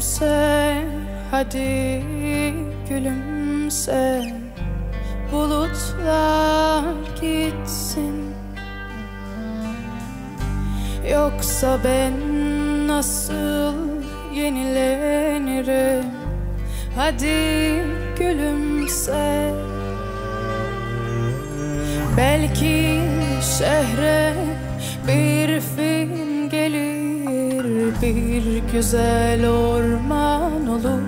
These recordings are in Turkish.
Gülümse hadi gülümse. Bulutlar gitsin. Yoksa ben nasıl yenilenirim? Hadi gülümse. Belki şehre bir film Bir güzel orman olur.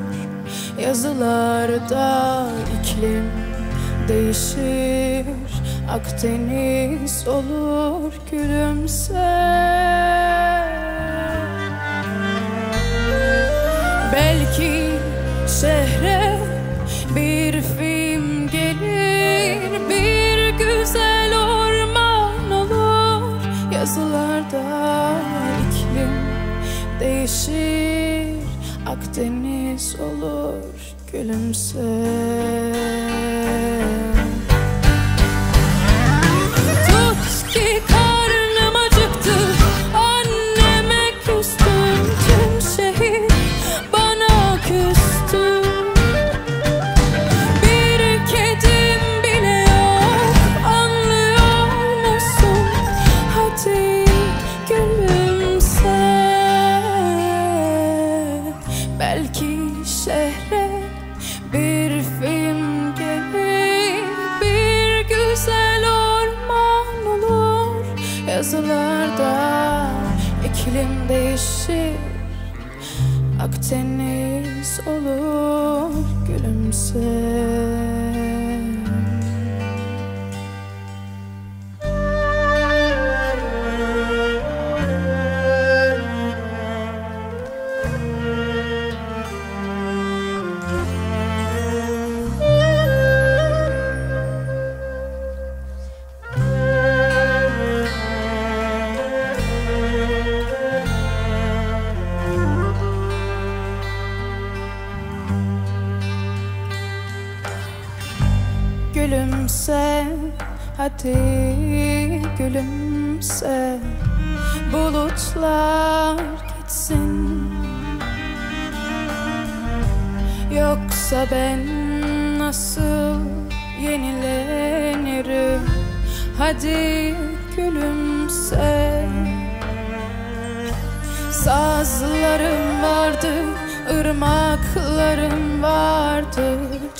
Yazılarda iklim değişir Akdeniz olur gülümse. Belki şehre bir film gelir Bir güzel orman olur. Yazılarda iklim değişir Akdeniz olur gülümse Yazılarda iklim değişir. Akdeniz olur gülümse Gülümse hadi gülümse. Bulutlar gitsin. Yoksa ben nasıl yenilenirim? Hadi gülümse. Sazlarım vardı, ırmaklarım vardı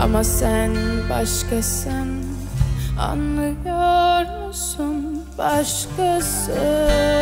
Ama sen başkasın Anlıyor musun başkasın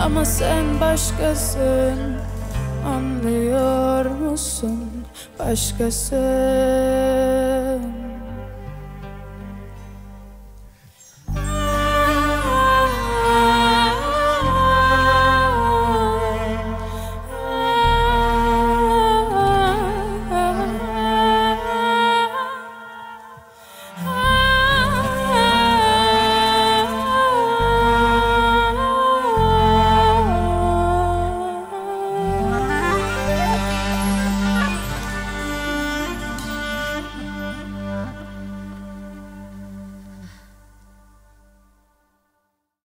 Ama sen başkasın, anlıyor musun? Başkasın